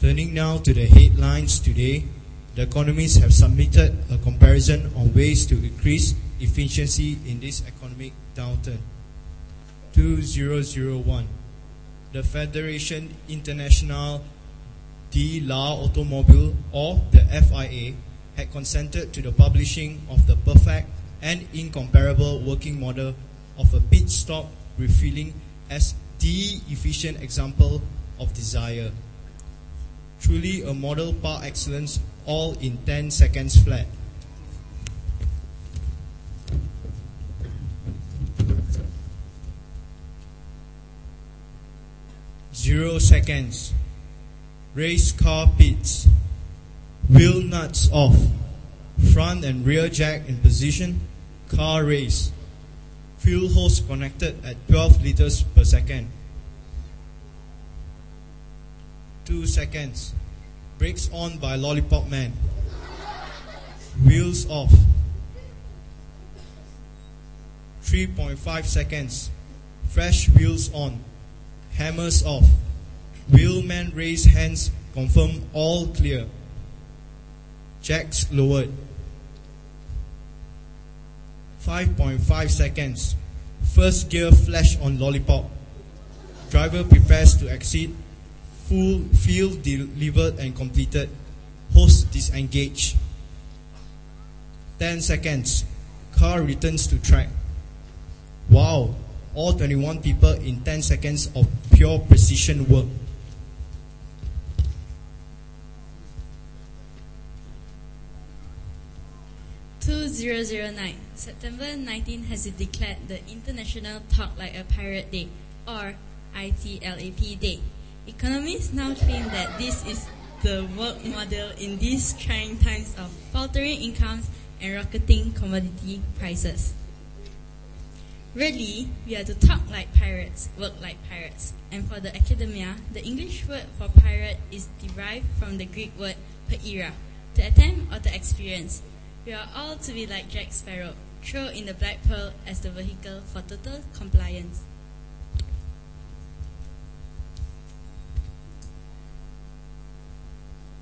Turning now to the headlines today, the economists have submitted a comparison on ways to increase efficiency in this economic downturn. 2001. The Fédération Internationale de l'Automobile, or the FIA, had consented to the publishing of the perfect and incomparable working model of a pit stop refueling as the efficient example of desire. Truly a model par excellence, all in 10 seconds flat. Zero seconds. Race car pits. Wheel nuts off. Front and rear jack in position. Car race. Fuel hose connected at 12 liters per second. Two seconds. Brakes on by Lollipop Man. Wheels off. 3.5 seconds. Fresh wheels on. Hammers off. Wheelman raise hands. Confirm all clear. Jacks lowered. 5.5 seconds. First gear flash on lollipop. Driver prepares to exit. Full field delivered and completed. Host disengaged. 10 seconds. Car returns to track. Wow, all 21 people in 10 seconds of pure precision work. Two zero zero nine September 19 has declared the International Talk Like a Pirate Day, or ITLAP Day. Economists now claim that this is the work model in these trying times of faltering incomes and rocketing commodity prices. Really, we are to talk like pirates, work like pirates. And for the academia, the English word for pirate is derived from the Greek word peira, to attempt or to experience. We are all to be like Jack Sparrow, throw in the black pearl as the vehicle for total compliance.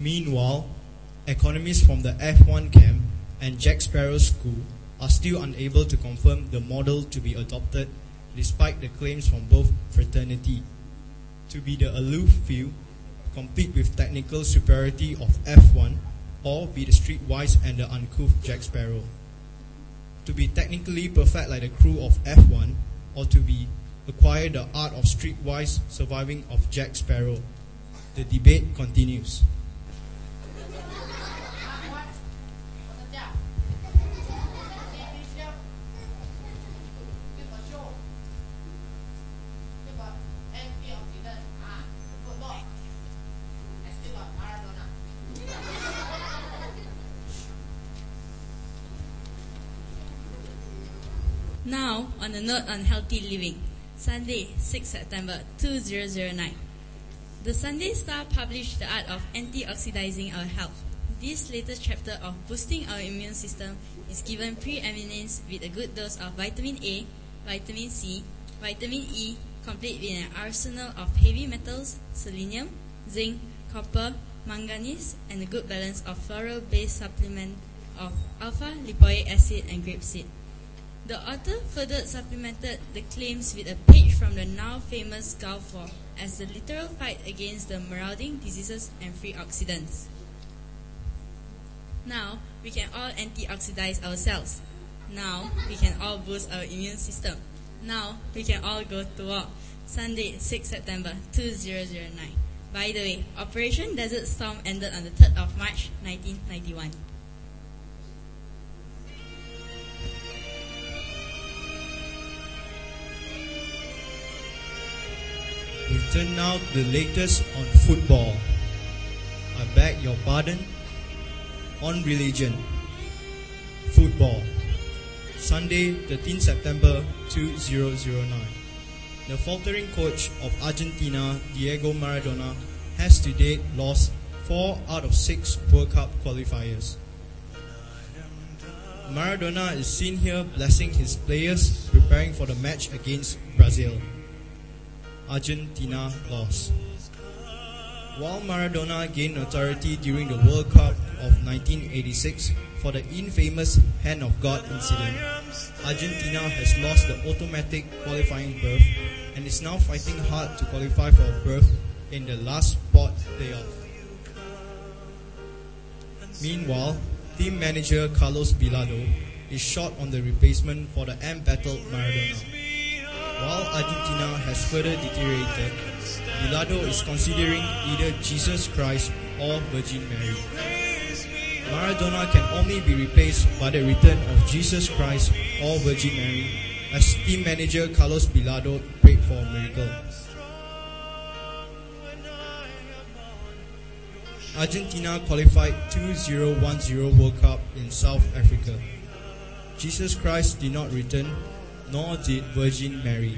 Meanwhile, economists from the F1 camp and Jack Sparrow School are still unable to confirm the model to be adopted despite the claims from both fraternity to be the aloof few, compete with technical superiority of F1, or be the streetwise and the uncouth Jack Sparrow. To be technically perfect like the crew of F1, or to be acquire the art of streetwise surviving of Jack Sparrow. The debate continues. Now, on a note on healthy living, Sunday, 6 September 2009. The Sunday Star published The Art of Antioxidizing Our Health. This latest chapter of boosting our immune system is given preeminence with a good dose of vitamin A, vitamin C, vitamin E, complete with an arsenal of heavy metals, selenium, zinc, copper, manganese, and a good balance of floral-based supplement of alpha lipoic acid and grapeseed. The author further supplemented the claims with a page from the now famous Gulf War as the literal fight against the marauding diseases and free oxidants. Now, we can all antioxidize ourselves. Now, we can all boost our immune system. Now, we can all go to war. Sunday, 6 September 2009. By the way, Operation Desert Storm ended on the 3rd of March 1991. Turn now to the latest on football. I beg your pardon. On religion. Football. Sunday, 13 September 2009. The faltering coach of Argentina, Diego Maradona, has to date lost 4 out of 6 World Cup qualifiers. Maradona is seen here blessing his players preparing for the match against Brazil. Argentina lost. While Maradona gained notoriety during the World Cup of 1986 for the infamous Hand of God incident, Argentina has lost the automatic qualifying berth and is now fighting hard to qualify for a berth in the last spot playoff. Meanwhile, team manager Carlos Bilardo is short on the replacement for the embattled Maradona. While Argentina has further deteriorated, Bilardo is considering either Jesus Christ or Virgin Mary. Maradona can only be replaced by the return of Jesus Christ or Virgin Mary, as team manager Carlos Bilardo prayed for a miracle. Argentina qualified 2010 World Cup in South Africa. Jesus Christ did not return, nor did Virgin Mary.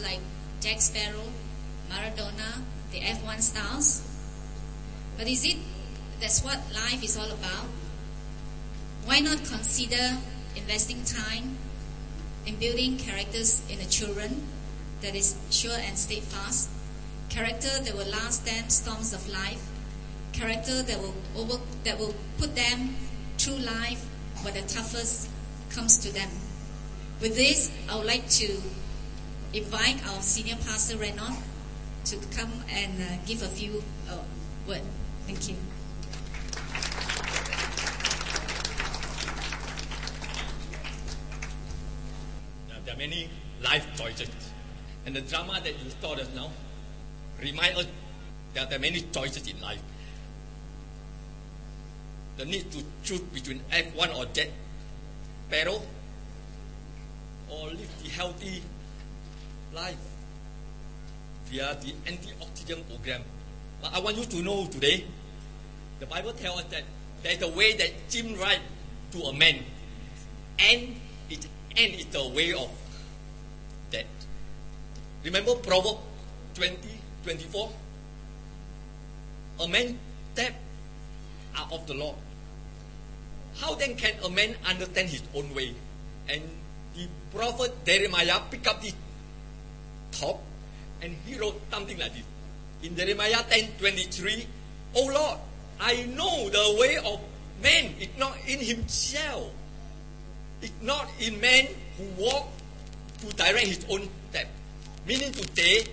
Like Jack Sparrow, Maradona, the F1 stars. But is it that's what life is all about? Why not consider investing time in building characters in the children that is sure and steadfast? Character that will last them storms of life. Character that will over, that will put them through life when the toughest comes to them. With this, I would like to invite our senior pastor Renan to come and uh, give a few uh, words. Thank you. There are many life choices. And the drama that you taught us now remind us that there are many choices in life. The need to choose between F1 or Jack Sparrow or live the healthy life via the antioxidant program. But I want you to know today, the Bible tells us that there's a way that seems right to a man, and it and it's a way of death. Remember Proverbs 20, 24? A man step are of the Lord. How then can a man understand his own way? And the prophet Jeremiah picked up the top and he wrote something like this. In Jeremiah 10 23, Oh Lord, I know the way of man, it's not in himself. It's not in man who walk to direct his own step. Meaning to say,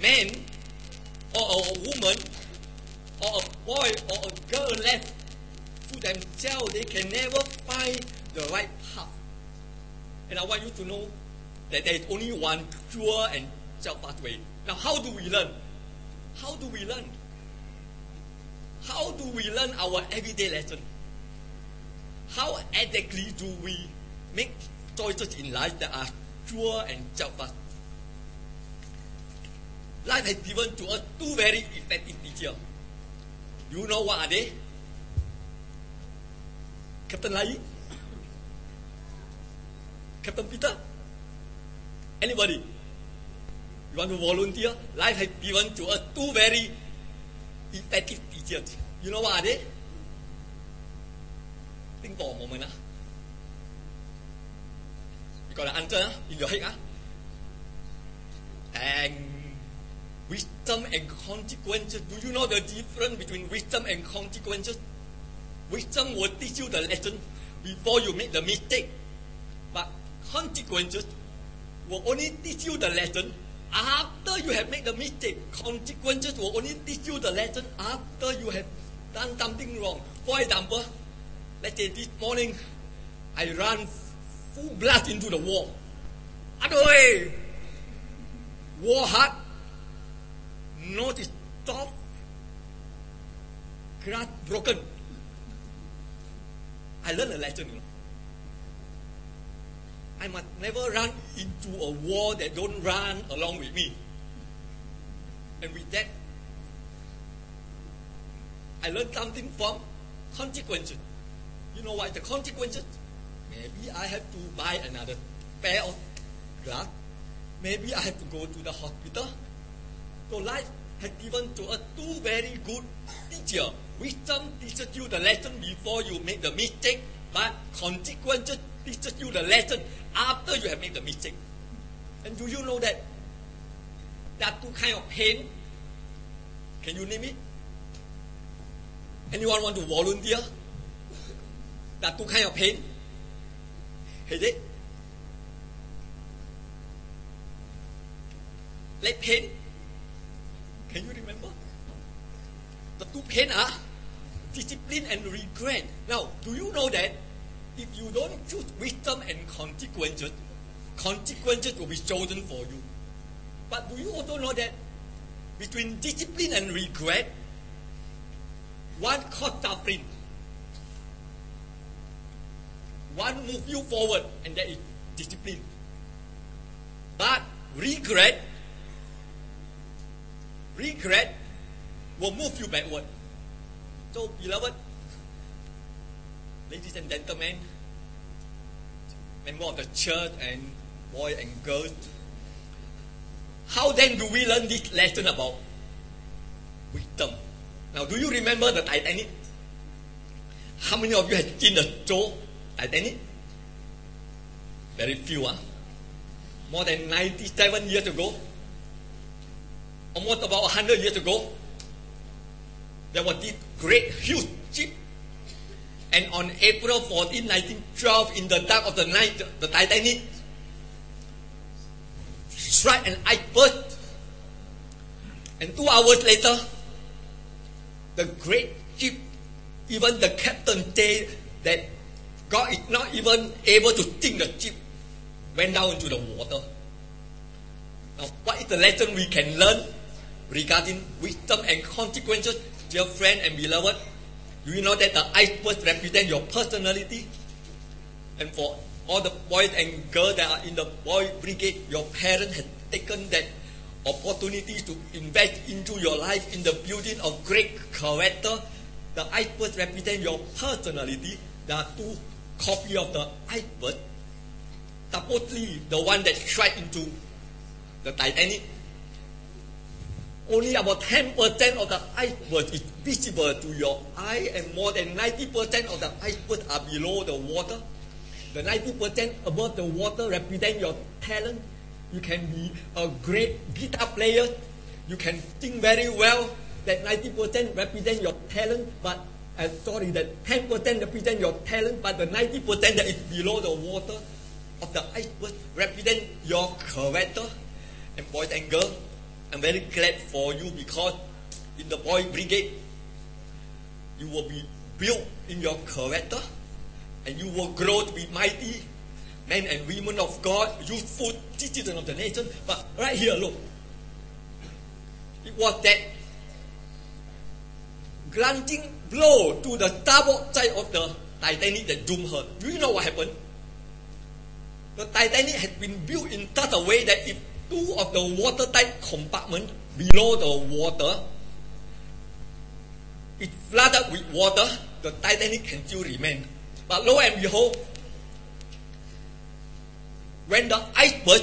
man or a woman or a boy or a girl left to themselves, they can never find the right path. And I want you to know that there is only one pure and self way. Now, how do we learn? How do we learn? How do we learn our everyday lesson? How exactly do we make choices in life that are pure and self Life has given to us two very effective teachers. You know what are they? Captain Lai? Captain Peter? Anybody? You want to volunteer? Life has given to us two very effective teachers. You know what are they? Think for a moment. Ah. You got an answer ah, in your head? Ah? And wisdom and consequences. Do you know the difference between wisdom and consequences? Wisdom will teach you the lesson before you make the mistake. But consequences will only teach you the lesson after you have made the mistake. Consequences will only teach you the lesson after you have done something wrong. For example, let's say this morning I ran full blast into the wall. Way, war hard, not stop, glass broken. I learned a lesson. You know. I must never run into a wall that don't run along with me. And with that, I learned something from consequences. You know what the consequences? Maybe I have to buy another pair of glass. Maybe I have to go to the hospital. So life has given to us two very good teachers. Wisdom teaches you the lesson before you make the mistake, but consequences teaches you the lesson after you have made the mistake. And do you know that there are two kind of pain? Can you name it? Anyone want to volunteer? There are two kind of pain. Headache. Leg pain. Can you remember? The two pain are discipline and regret. Now, do you know that if you don't choose wisdom and consequences, consequences will be chosen for you. But do you also know that between discipline and regret, one cause suffering, one move you forward, and that is discipline. But regret, regret will move you backward. So, beloved, ladies and gentlemen, member of the church and boy and girl, how then do we learn this lesson about wisdom? Now, do you remember the Titanic? How many of you have seen the show Titanic? Very few, huh? More than 97 years ago, almost about 100 years ago, there was this great, huge ship. And on April 14, 1912, in the dark of the night, the Titanic struck an iceberg. And two hours later, the great ship, even the captain said that God is not even able to sink the ship, went down into the water. Now, what is the lesson we can learn regarding wisdom and consequences, dear friend and beloved? Do you know that the iceberg represent your personality? And for all the boys and girls that are in the boy brigade, your parents have taken that opportunity to invest into your life in the building of great character. The iceberg represent your personality. There are two copies of the iceberg. Supposedly, the one that struck into the Titanic. Only about 10% of the iceberg is visible to your eye, and more than 90% of the iceberg are below the water. The 90% above the water represent your talent. You can be a great guitar player. You can sing very well. That 90% represent your talent, but uh, sorry, that 10% represent your talent, but the 90% that is below the water of the iceberg represent your character. And boys and girls, I'm very glad for you because in the boy brigade, you will be built in your character and you will grow to be mighty men and women of God, youthful citizens of the nation. But right here, look, it was that glancing blow to the starboard side of the Titanic that doomed her. Do you know what happened? The Titanic had been built in such a way that if two of the watertight compartments below the water it flooded with water, the Titanic can still remain. But lo and behold, when the iceberg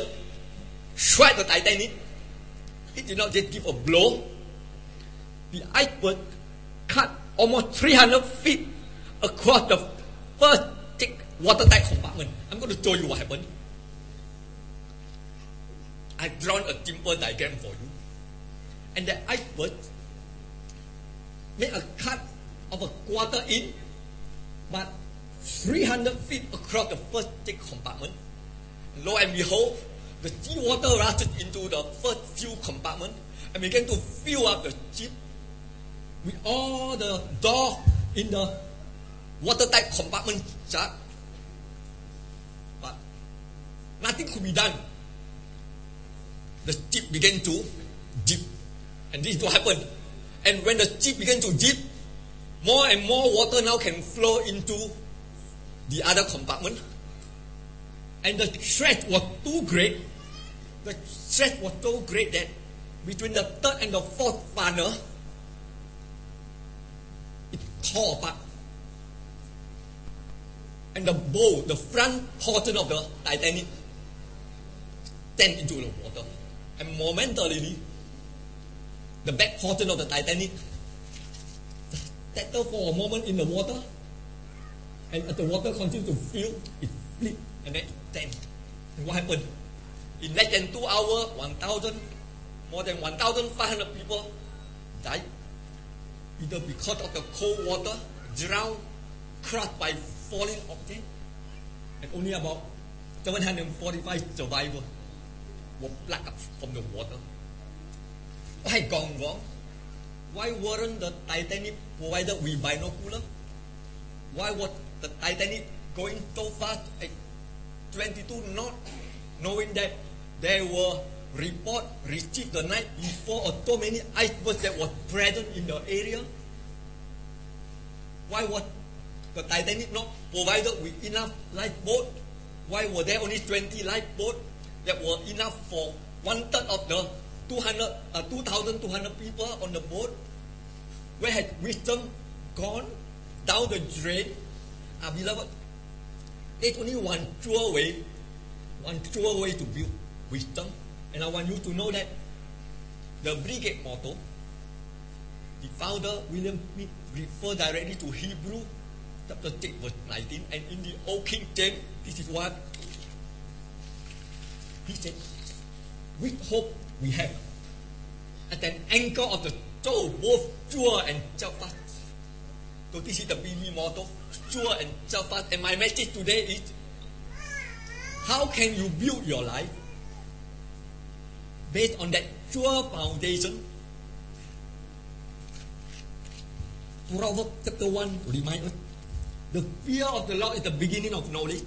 struck the Titanic, it did not just give a blow. The iceberg cut almost 300 feet across the first thick watertight compartment. I'm going to show you what happened. I've drawn a simple diagram for you. And the iceberg made a cut of a quarter inch, but 300 feet across the first thick compartment. Lo and behold, the seawater rushed into the first few compartment and began to fill up the ship with all the doors in the watertight compartment shut. But nothing could be done. The ship began to dip. And this is what happened. And when the ship began to dip, more and more water now can flow into the other compartment. And the stress was too great. The stress was so great that between the third and the fourth funnel, it tore apart. And the bow, the front portion of the Titanic, sank into the water. And momentarily, the back portion of the Titanic settled for a moment in the water. And as the water continued to fill, it flipped and then sank. And what happened? In less than two hours, 1,000, more than 1,500 people died. Either because of the cold water, drowned, crushed by falling objects, and only about 745 survivors plucked up from the water. Why gone wrong? Why weren't the Titanic provided with binocular? Why was the Titanic going so fast at 22 knots, knowing that there were reports received the night before of so many icebergs that was present in the area? Why was the Titanic not provided with enough lifeboat? Why were there only 20 lifeboats that were enough for one third of the 200, uh, 2,200 people on the boat? where had wisdom gone down the drain? Ah, beloved, there's only one true way, one true way to build wisdom. And I want you to know that the brigade motto, the founder, William Smith, refer directly to Hebrew chapter 6, verse 19. And in the Old King James, this is what he said. With hope we have at an anchor of the soul, both sure and steadfast. So this is the BB motto, sure and steadfast. And my message today is, how can you build your life based on that sure foundation? Proverbs chapter 1 remind us, the fear of the Lord is the beginning of knowledge.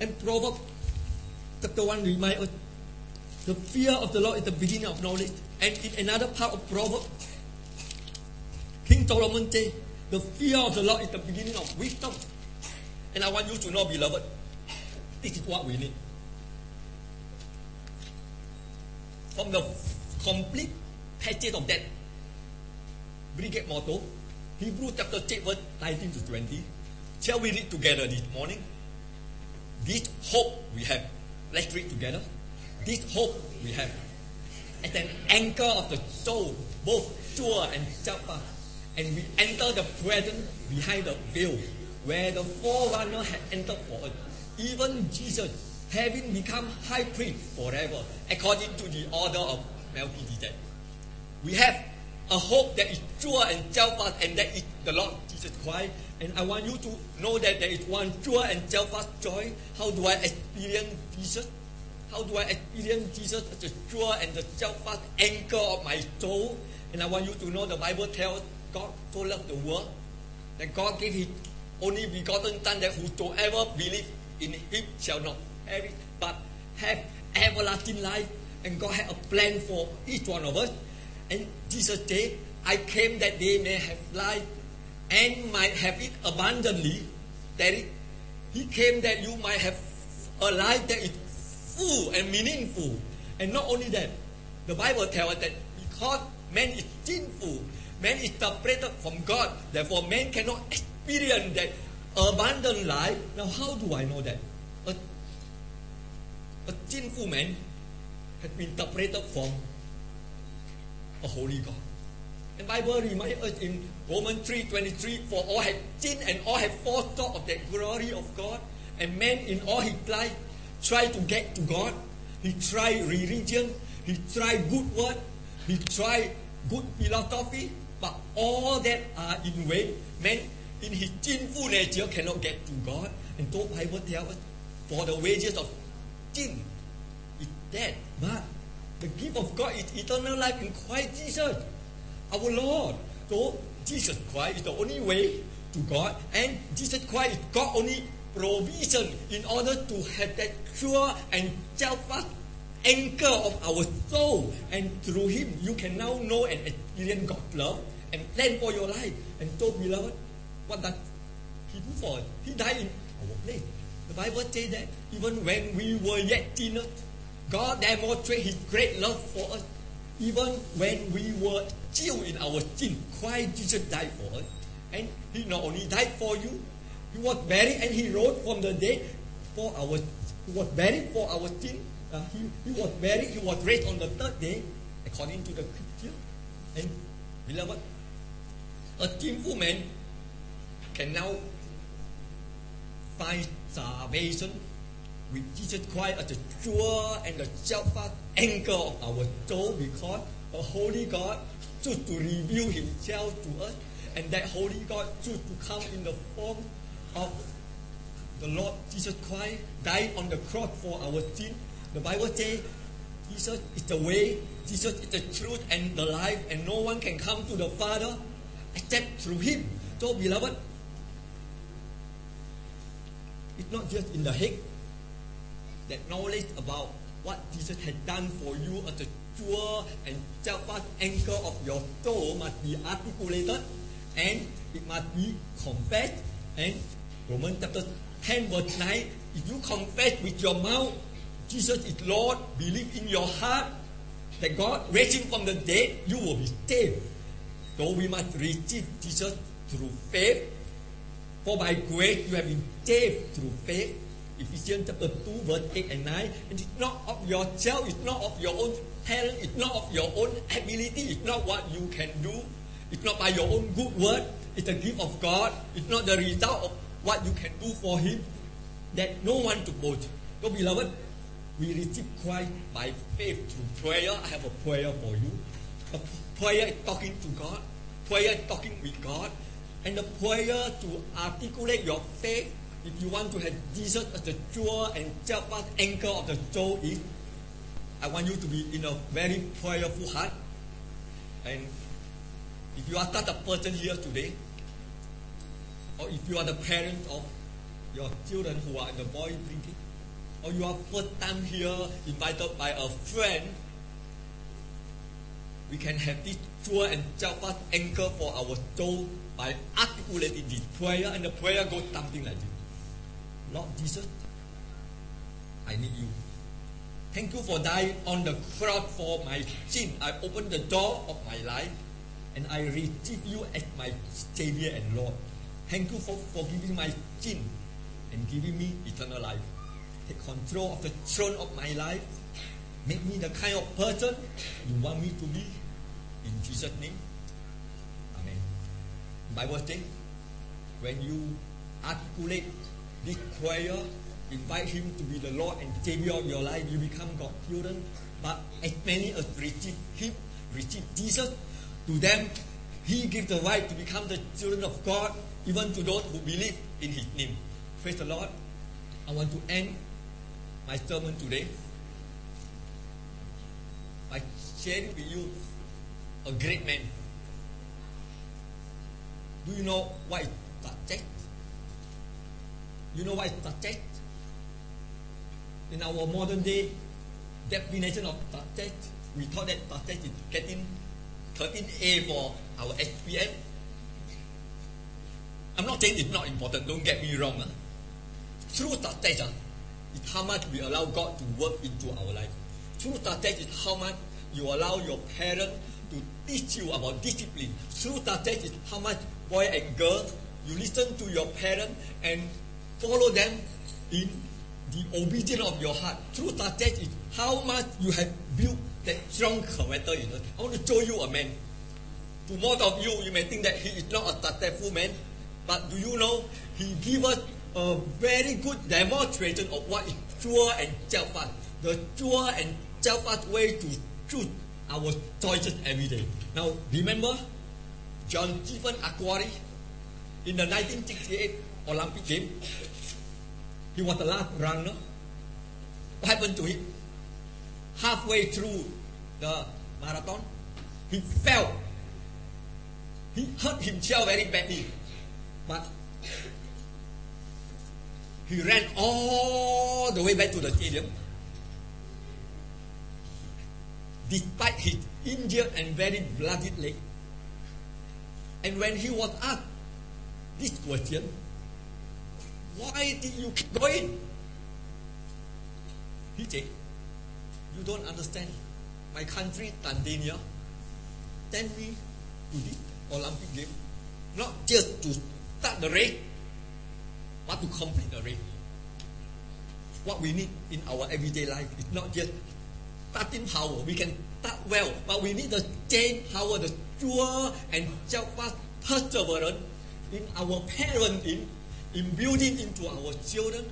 And Proverbs chapter 1 remind us, the fear of the Lord is the beginning of knowledge. And in another part of Proverbs, King Solomon says, the fear of the Lord is the beginning of wisdom. And I want you to know, beloved, this is what we need. From the complete passage of that brigade motto, Hebrew chapter 6, verse 19 to 20. Shall we read together this morning? This hope we have. Let's read together. This hope we have. As an anchor of the soul, both sure and steadfast. And we enter the presence behind the veil, where the forerunner had entered for us. Even Jesus, having become high priest forever, according to the order of Melchizedek. We have a hope that is sure and steadfast, and that is the Lord Jesus Christ. And I want you to know that there is one sure and steadfast joy. How do I experience Jesus? How do I experience Jesus as the sure and the steadfast anchor of my soul? And I want you to know the Bible tells God so loved the world that God gave His only begotten Son that whosoever believes in Him shall not perish but have everlasting life. And God had a plan for each one of us. And Jesus said, I came that they may have life and might have it abundantly. That it, He came that you might have a life that is full and meaningful. And not only that, the Bible tells us that because man is sinful, man is separated from God, therefore man cannot experience that abundant life. Now, how do I know that? A, a sinful man has been separated from a holy God. The Bible reminds us in Romans 3.23, for all have sinned and all have fallen short of the glory of God. And man in all his life try to get to God. He try religion. He try good word. He try good philosophy. But all that are in vain. Man in his sinful nature cannot get to God. And so Bible tells us, for the wages of sin is death. But the gift of God is eternal life in Christ Jesus, our Lord. So Jesus Christ is the only way to God, and Jesus Christ is God only provision in order to have that sure and steadfast anchor of our soul. And through Him, you can now know and experience God's love and plan for your life. And so, beloved, what does He do for us? He died in our place. The Bible says that even when we were yet sinners, God demonstrated His great love for us. Even when we were still in our sin, Christ Jesus died for us. And He not only died for you, He was buried and He rose from the dead for our. He was buried for our sin. Uh, he, he was buried. He was raised on the third day, according to the Scripture. And beloved, a sinful man can now find salvation with Jesus Christ as the sure and the steadfast anchor of our soul because a holy God chose to reveal himself to us and that holy God chose to come in the form of the Lord Jesus Christ died on the cross for our sin. The Bible says Jesus is the way, Jesus is the truth and the life, and no one can come to the Father except through Him. So, beloved, it's not just in the head that knowledge about what Jesus had done for you as a sure and steadfast anchor of your soul must be articulated and it must be confessed. And Romans chapter 10 verse 9, if you confess with your mouth Jesus is Lord, believe in your heart that God raised him from the dead, you will be saved. So we must receive Jesus through faith. For by grace you have been saved through faith. Ephesians chapter 2, verse 8 and 9. And it's not of yourself, it's not of your own talent, it's not of your own ability, it's not what you can do, it's not by your own good word, it's a gift of God, it's not the result of what you can do for Him. That no one to boast. So, beloved, we receive Christ by faith through prayer. I have a prayer for you. A prayer is talking to God. Prayer is talking with God. And the prayer to articulate your faith, if you want to have Jesus as the sure and steadfast anchor of the soul, is I want you to be in a very prayerful heart. And if you are not a person here today, or if you are the parent of your children who are in the boy drinking, or you are first time here invited by a friend, we can have this sure and steadfast anchor for our soul by articulating this prayer, and the prayer goes something like this. Lord Jesus, I need you. Thank you for dying on the cross for my sin. I open the door of my life and I receive you as my Savior and Lord. Thank you for forgiving my sin and giving me eternal life. Take control of the throne of my life. Make me the kind of person you want me to be. In Jesus' name. Amen. Bible says, when you articulate this invite Him to be the Lord and Savior of your life, you become God's children. But as many as receive Him, receive Jesus, to them He gives the right to become the children of God, even to those who believe in His name. Praise the Lord. I want to end my sermon today by sharing with you a great man. Do you know is success? You know what is success? In our modern day definition of success, we thought that success is getting 13A for our SPM. I'm not saying it's not important, don't get me wrong. Huh? True success uh, is how much we allow God to work into our life. Through success is how much you allow your parents to teach you about discipline. Through success is how much boy and girl you listen to your parents and follow them in the obedience of your heart. True success is how much you have built that strong character in us. I want to show you a man. To most of you, you may think that he is not a successful man, but do you know he gave us a very good demonstration of what is pure and steadfast. The pure and steadfast way to choose our choices every day. Now, remember John Stephen Akhwari in the 1968 Olympic game? He was the last runner. What happened to him? Halfway through the marathon, he fell. He hurt himself very badly. But he ran all the way back to the stadium. Despite his injured and very bloody leg. And when he was asked this question, why did you keep going? He said, You don't understand. My country, Tanzania, sent me to this Olympic game, not just to start the race, but to complete the race. What we need in our everyday life is not just starting power. We can start well, but we need the same power, the pure and steadfast perseverance in our parenting, in building into our children,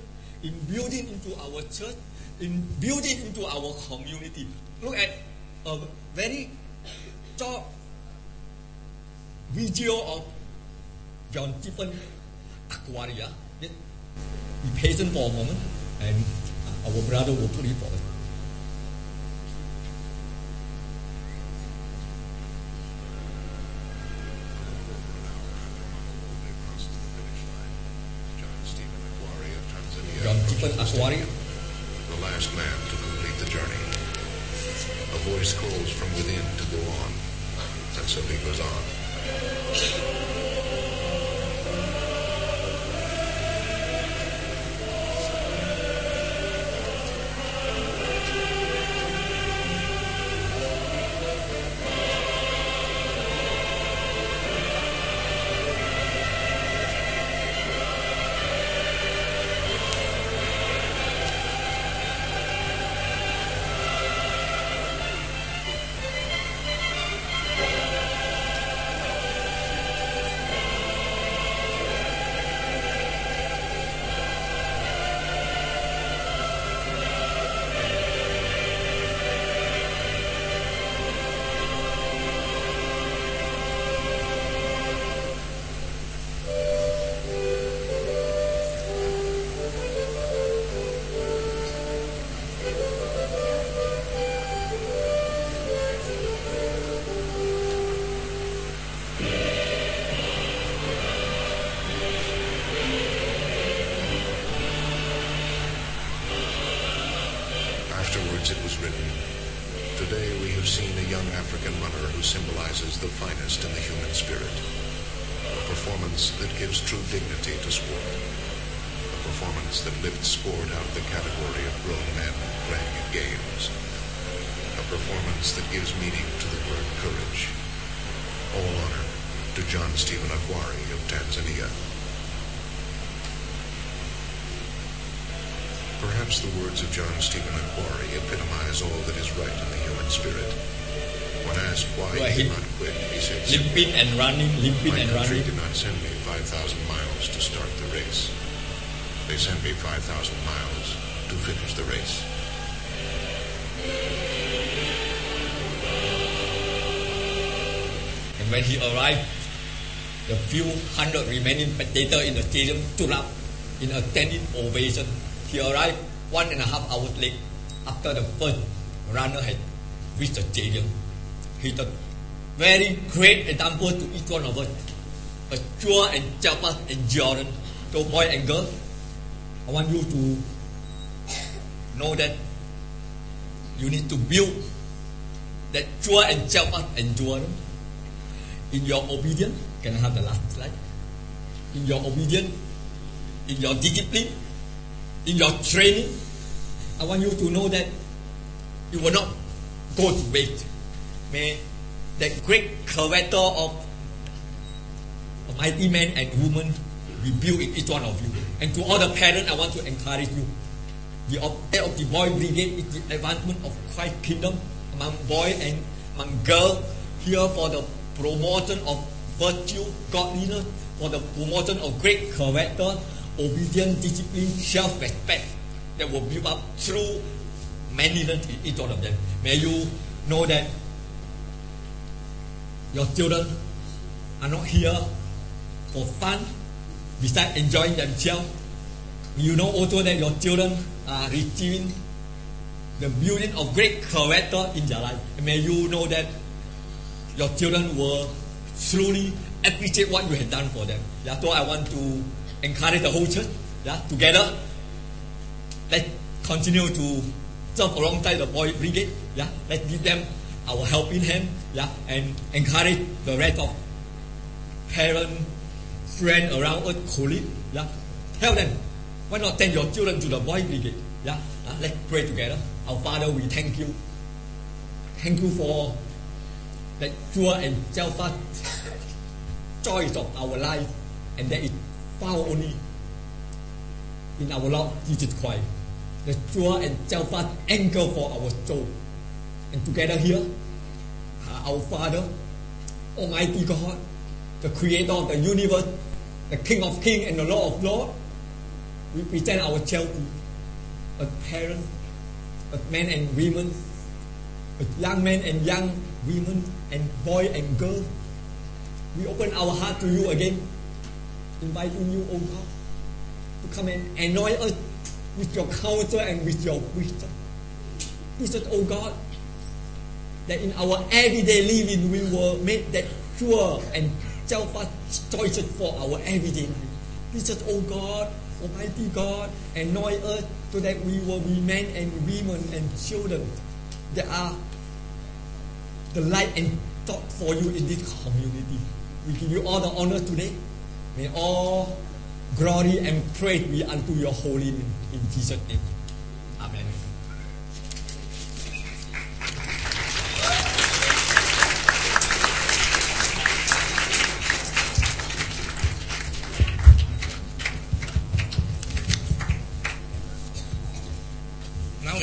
in building into our church, in building into our community. Look at a very short video of John Stephen Akwari. Be patient for a moment, and our brother will put it forward. True dignity to sport. A performance that lifts sport out of the category of grown men playing at games. A performance that gives meaning to the word courage. All honor to John Stephen Akwari of Tanzania. Perhaps the words of John Stephen Akwari epitomize all that is right in the human spirit. When asked why he he- he said, Limping and running, limping My and country running. did not send me 5,000 miles to start the race. They sent me 5,000 miles to finish the race. And when he arrived, the few hundred remaining spectators in the stadium stood up in a standing ovation. He arrived one and a half hours late after the first runner had reached the stadium. He's a very great example to each one of us. A pure and steadfast endurance. So boy and girl, I want you to know that you need to build that pure and steadfast endurance in your obedience, can I have the last slide? In your obedience, in your discipline, in your training, I want you to know that you will not go to waste. May that great character of a mighty man and woman be built in each one of you. And to all the parents, I want to encourage you. The object of the boy brigade is the advancement of Christ's kingdom among boy and among girl here for the promotion of virtue, godliness, for the promotion of great character, obedience, discipline, self-respect that will build up through manliness in each one of them. May you know that your children are not here for fun, besides enjoying themselves. You know also that your children are receiving the building of great character in their life. And may you know that your children will truly appreciate what you have done for them. Yeah, so I want to encourage the whole church. Yeah, together, let's continue to serve alongside the boy brigade. Yeah, let's give them our helping hand. Yeah, and encourage the rest of parent, friend around us, colleague. Yeah, tell them why not send your children to the boy brigade. Yeah, Uh, let's pray together. Our Father, we thank you. Thank you for that pure and steadfast choice of our life, and that is found only in our Lord Jesus Christ. The pure and steadfast anchor for our soul. And together here, uh, our Father, Almighty God, the Creator of the universe, the King of Kings and the Lord of Lords, we present our child to a parent, a men and women, a young men and young women, and boy and girl. We open our heart to you again, inviting you, O God, to come and anoint us with your counsel and with your wisdom. Teach O God, that in our everyday living we will make that pure and self-fast choices for our everyday life. Teach us, O God, Almighty God, anoint us so that we will be men and women and children that are the light and thought for you in this community. We give you all the honor today. May all glory and praise be unto your holy name. In Jesus' name. Amen.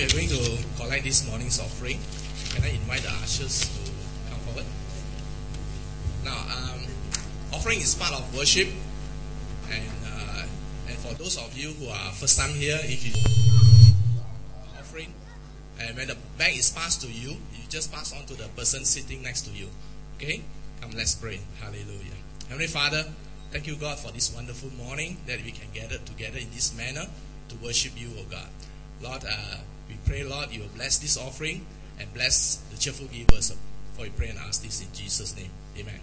We are going to collect this morning's offering. Can I invite the ushers to come forward? Now, um, offering is part of worship, and uh, and for those of you who are first time here, if you offering, and when the bag is passed to you, you just pass on to the person sitting next to you. Okay? Come, let's pray. Hallelujah. Heavenly Father, thank you, God, for this wonderful morning that we can gather together in this manner to worship you, O God. Lord, uh, pray, Lord, you will bless this offering and bless the cheerful givers. For we pray and ask this in Jesus' name. Amen.